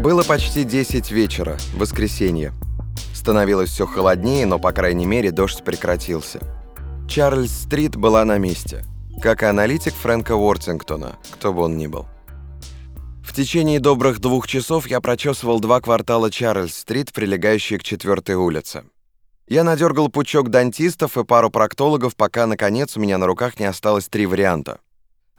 Было почти 10 вечера, воскресенье. Становилось все холоднее, но, по крайней мере, дождь прекратился. Чарльз-стрит была на месте, как и аналитик Фрэнка Уортингтона, кто бы он ни был. В течение добрых двух часов я прочесывал два квартала Чарльз-стрит, прилегающие к четвертой улице. Я надергал пучок дантистов и пару проктологов, пока, наконец, у меня на руках не осталось три варианта.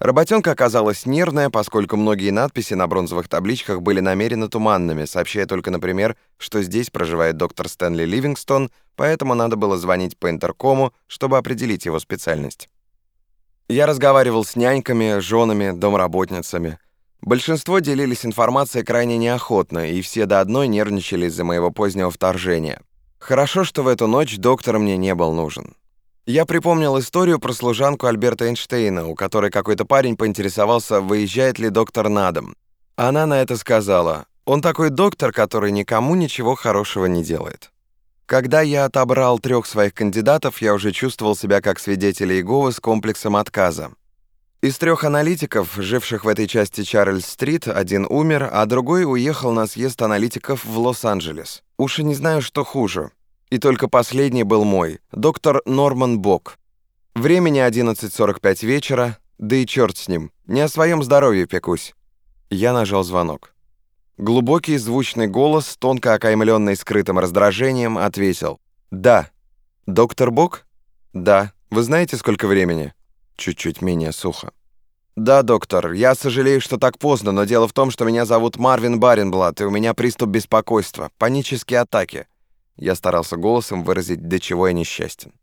Работенка оказалась нервная, поскольку многие надписи на бронзовых табличках были намеренно туманными, сообщая только, например, что здесь проживает доктор Стэнли Ливингстон, поэтому надо было звонить по интеркому, чтобы определить его специальность. Я разговаривал с няньками, женами, домработницами. Большинство делились информацией крайне неохотно, и все до одной нервничали из-за моего позднего вторжения. Хорошо, что в эту ночь доктор мне не был нужен. Я припомнил историю про служанку Альберта Эйнштейна, у которой какой-то парень поинтересовался, выезжает ли доктор на дом. Она на это сказала, «Он такой доктор, который никому ничего хорошего не делает». Когда я отобрал трех своих кандидатов, я уже чувствовал себя как свидетель Иеговы с комплексом отказа. Из трех аналитиков, живших в этой части Чарльз-стрит, один умер, а другой уехал на съезд аналитиков в Лос-Анджелес. Уж и не знаю, что хуже. И только последний был мой, доктор Норман Бок. Времени 11.45 вечера, да и черт с ним, не о своем здоровье пекусь. Я нажал звонок. Глубокий звучный голос, тонко окаймленный скрытым раздражением, ответил. «Да». «Доктор Бок?» «Да. Вы знаете, сколько времени?» чуть-чуть менее сухо. «Да, доктор, я сожалею, что так поздно, но дело в том, что меня зовут Марвин Баренблат, и у меня приступ беспокойства, панические атаки». Я старался голосом выразить, до чего я несчастен.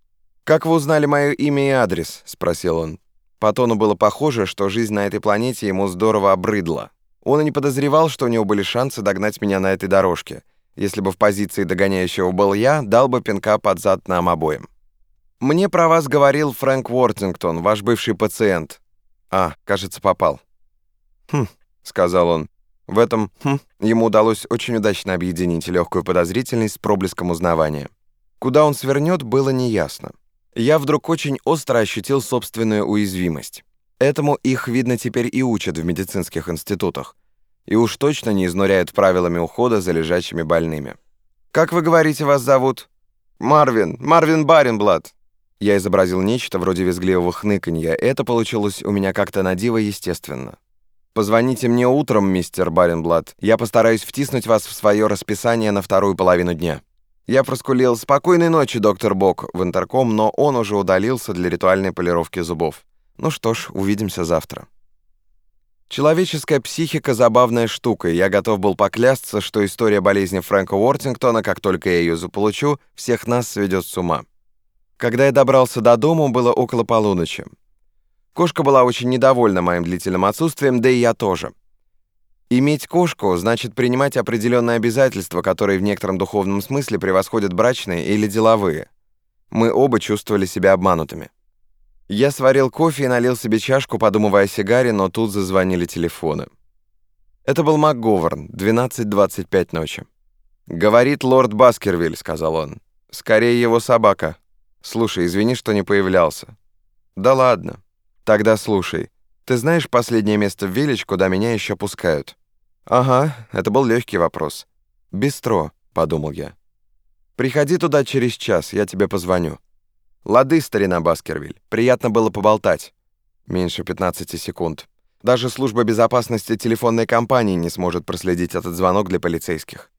«Как вы узнали мое имя и адрес?» — спросил он. По тону было похоже, что жизнь на этой планете ему здорово обрыдла. Он и не подозревал, что у него были шансы догнать меня на этой дорожке. Если бы в позиции догоняющего был я, дал бы пинка под зад нам обоим. «Мне про вас говорил Фрэнк Уортингтон, ваш бывший пациент». «А, кажется, попал». «Хм», — сказал он. В этом «хм» ему удалось очень удачно объединить легкую подозрительность с проблеском узнавания. Куда он свернет, было неясно. Я вдруг очень остро ощутил собственную уязвимость. Этому их, видно, теперь и учат в медицинских институтах. И уж точно не изнуряют правилами ухода за лежачими больными. «Как вы говорите, вас зовут?» «Марвин, Марвин Баренблат», я изобразил нечто вроде визгливого хныканья. Это получилось у меня как-то на диво естественно. «Позвоните мне утром, мистер Баренблат. Я постараюсь втиснуть вас в свое расписание на вторую половину дня». Я проскулил «Спокойной ночи, доктор Бок» в интерком, но он уже удалился для ритуальной полировки зубов. Ну что ж, увидимся завтра. Человеческая психика — забавная штука, и я готов был поклясться, что история болезни Фрэнка Уортингтона, как только я ее заполучу, всех нас сведет с ума. Когда я добрался до дома, было около полуночи. Кошка была очень недовольна моим длительным отсутствием, да и я тоже. Иметь кошку значит принимать определенные обязательства, которые в некотором духовном смысле превосходят брачные или деловые. Мы оба чувствовали себя обманутыми. Я сварил кофе и налил себе чашку, подумывая о сигаре, но тут зазвонили телефоны. Это был МакГоверн, 12.25 ночи. «Говорит лорд Баскервиль», — сказал он. «Скорее его собака». Слушай, извини, что не появлялся. Да ладно. Тогда слушай. Ты знаешь последнее место в Виллидж, куда меня еще пускают? Ага, это был легкий вопрос. Бистро, подумал я. Приходи туда через час, я тебе позвоню. Лады, старина Баскервиль. Приятно было поболтать. Меньше 15 секунд. Даже служба безопасности телефонной компании не сможет проследить этот звонок для полицейских.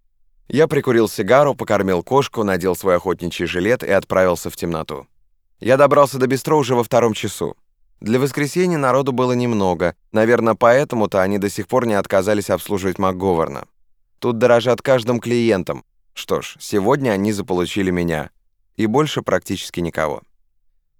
Я прикурил сигару, покормил кошку, надел свой охотничий жилет и отправился в темноту. Я добрался до бистро уже во втором часу. Для воскресенья народу было немного, наверное, поэтому-то они до сих пор не отказались обслуживать МакГоверна. Тут дорожат каждым клиентом. Что ж, сегодня они заполучили меня. И больше практически никого.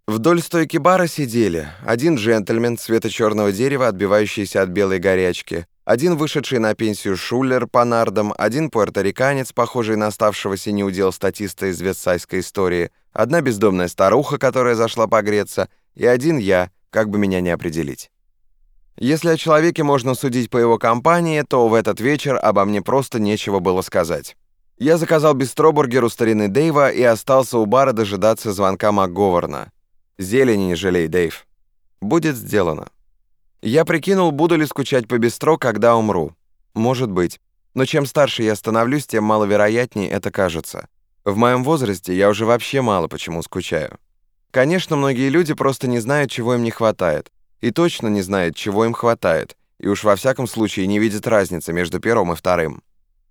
Вдоль стойки бара сидели один джентльмен цвета черного дерева, отбивающийся от белой горячки, один вышедший на пенсию шулер по нардам, один пуэрториканец, похожий на оставшегося неудел статиста из ветсайской истории, одна бездомная старуха, которая зашла погреться, и один я, как бы меня не определить. Если о человеке можно судить по его компании, то в этот вечер обо мне просто нечего было сказать. Я заказал бистробургер у старины Дэйва и остался у бара дожидаться звонка МакГоверна. Зелени не жалей, Дэйв. Будет сделано. Я прикинул, буду ли скучать по бистро, когда умру. Может быть. Но чем старше я становлюсь, тем маловероятнее это кажется. В моем возрасте я уже вообще мало почему скучаю. Конечно, многие люди просто не знают, чего им не хватает. И точно не знают, чего им хватает. И уж во всяком случае не видят разницы между первым и вторым.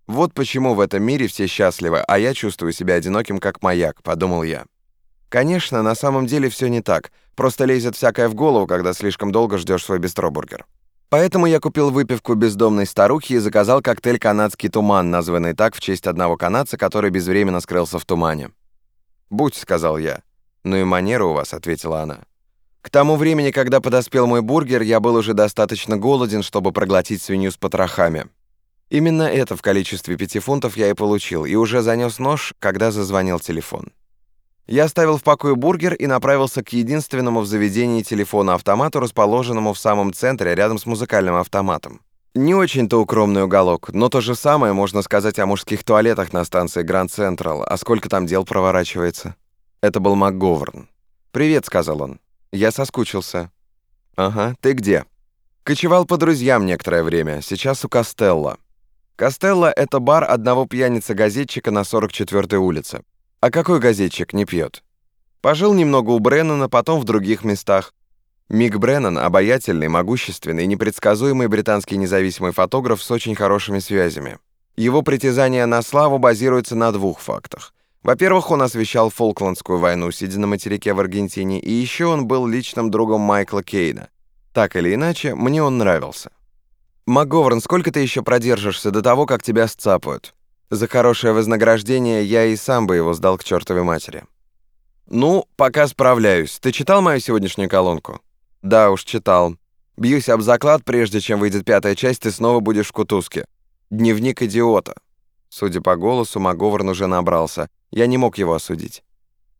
Вот почему в этом мире все счастливы, а я чувствую себя одиноким как маяк, подумал я. Конечно, на самом деле все не так. Просто лезет всякое в голову, когда слишком долго ждешь свой бистробургер. Поэтому я купил выпивку бездомной старухи и заказал коктейль «Канадский туман», названный так в честь одного канадца, который безвременно скрылся в тумане. «Будь», — сказал я. «Ну и манера у вас», — ответила она. К тому времени, когда подоспел мой бургер, я был уже достаточно голоден, чтобы проглотить свинью с потрохами. Именно это в количестве пяти фунтов я и получил, и уже занес нож, когда зазвонил телефон. Я оставил в покое бургер и направился к единственному в заведении телефону-автомату, расположенному в самом центре, рядом с музыкальным автоматом. Не очень-то укромный уголок, но то же самое можно сказать о мужских туалетах на станции Гранд Централ, а сколько там дел проворачивается. Это был МакГоверн. «Привет», — сказал он. «Я соскучился». «Ага, ты где?» «Кочевал по друзьям некоторое время, сейчас у Костелла». Костелло — это бар одного пьяницы-газетчика на 44-й улице. А какой газетчик не пьет? Пожил немного у Бреннана, потом в других местах. Мик Бреннан — обаятельный, могущественный непредсказуемый британский независимый фотограф с очень хорошими связями. Его притязания на славу базируются на двух фактах. Во-первых, он освещал Фолкландскую войну, сидя на материке в Аргентине, и еще он был личным другом Майкла Кейна. Так или иначе, мне он нравился. «МакГоверн, сколько ты еще продержишься до того, как тебя сцапают?» За хорошее вознаграждение я и сам бы его сдал к чертовой матери. «Ну, пока справляюсь. Ты читал мою сегодняшнюю колонку?» «Да уж, читал. Бьюсь об заклад, прежде чем выйдет пятая часть, ты снова будешь в кутузке. Дневник идиота». Судя по голосу, Маговарн уже набрался. Я не мог его осудить.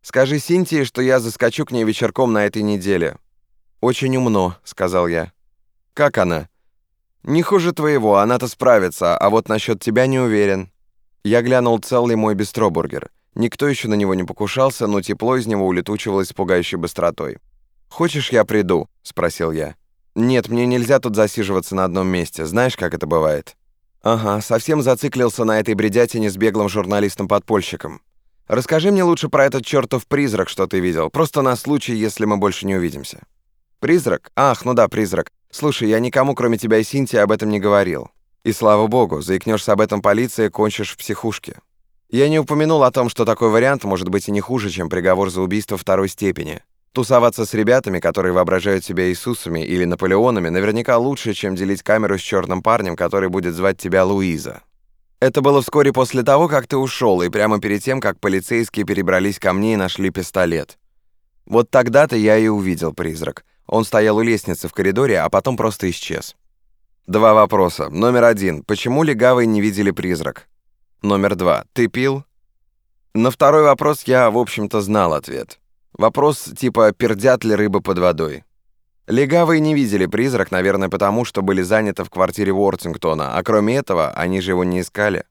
«Скажи Синтии, что я заскочу к ней вечерком на этой неделе». «Очень умно», — сказал я. «Как она?» «Не хуже твоего, она-то справится, а вот насчет тебя не уверен». Я глянул целый мой бистробургер. Никто еще на него не покушался, но тепло из него улетучивалось с пугающей быстротой. «Хочешь, я приду?» — спросил я. «Нет, мне нельзя тут засиживаться на одном месте. Знаешь, как это бывает?» «Ага, совсем зациклился на этой бредятине с беглым журналистом-подпольщиком. Расскажи мне лучше про этот чертов призрак, что ты видел, просто на случай, если мы больше не увидимся». «Призрак? Ах, ну да, призрак. Слушай, я никому, кроме тебя и Синтии, об этом не говорил. И слава богу, заикнешься об этом полиции, кончишь в психушке. Я не упомянул о том, что такой вариант может быть и не хуже, чем приговор за убийство второй степени. Тусоваться с ребятами, которые воображают себя Иисусами или Наполеонами, наверняка лучше, чем делить камеру с черным парнем, который будет звать тебя Луиза. Это было вскоре после того, как ты ушел, и прямо перед тем, как полицейские перебрались ко мне и нашли пистолет. Вот тогда-то я и увидел призрак. Он стоял у лестницы в коридоре, а потом просто исчез. Два вопроса. Номер один. Почему легавые не видели призрак? Номер два. Ты пил? На второй вопрос я, в общем-то, знал ответ. Вопрос типа «пердят ли рыбы под водой?». Легавые не видели призрак, наверное, потому что были заняты в квартире Уортингтона, а кроме этого, они же его не искали.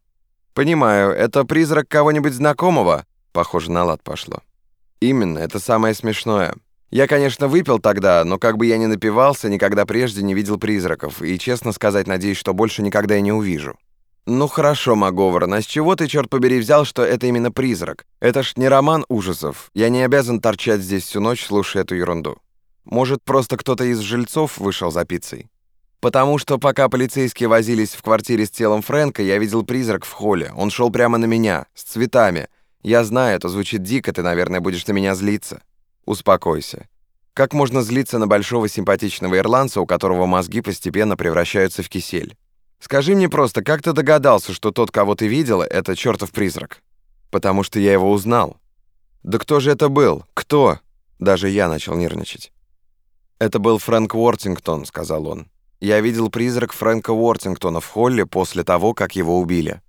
«Понимаю, это призрак кого-нибудь знакомого?» Похоже, на лад пошло. «Именно, это самое смешное. Я, конечно, выпил тогда, но как бы я ни напивался, никогда прежде не видел призраков, и, честно сказать, надеюсь, что больше никогда и не увижу. Ну хорошо, Маговор, а с чего ты, черт побери, взял, что это именно призрак? Это ж не роман ужасов. Я не обязан торчать здесь всю ночь, слушая эту ерунду. Может, просто кто-то из жильцов вышел за пиццей? Потому что пока полицейские возились в квартире с телом Фрэнка, я видел призрак в холле. Он шел прямо на меня, с цветами. Я знаю, это звучит дико, ты, наверное, будешь на меня злиться. Успокойся. Как можно злиться на большого симпатичного ирландца, у которого мозги постепенно превращаются в кисель? Скажи мне просто, как ты догадался, что тот, кого ты видела, это чертов призрак? Потому что я его узнал. Да кто же это был? Кто? Даже я начал нервничать. Это был Фрэнк Уортингтон, сказал он. Я видел призрак Фрэнка Уортингтона в холле после того, как его убили.